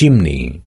chimney.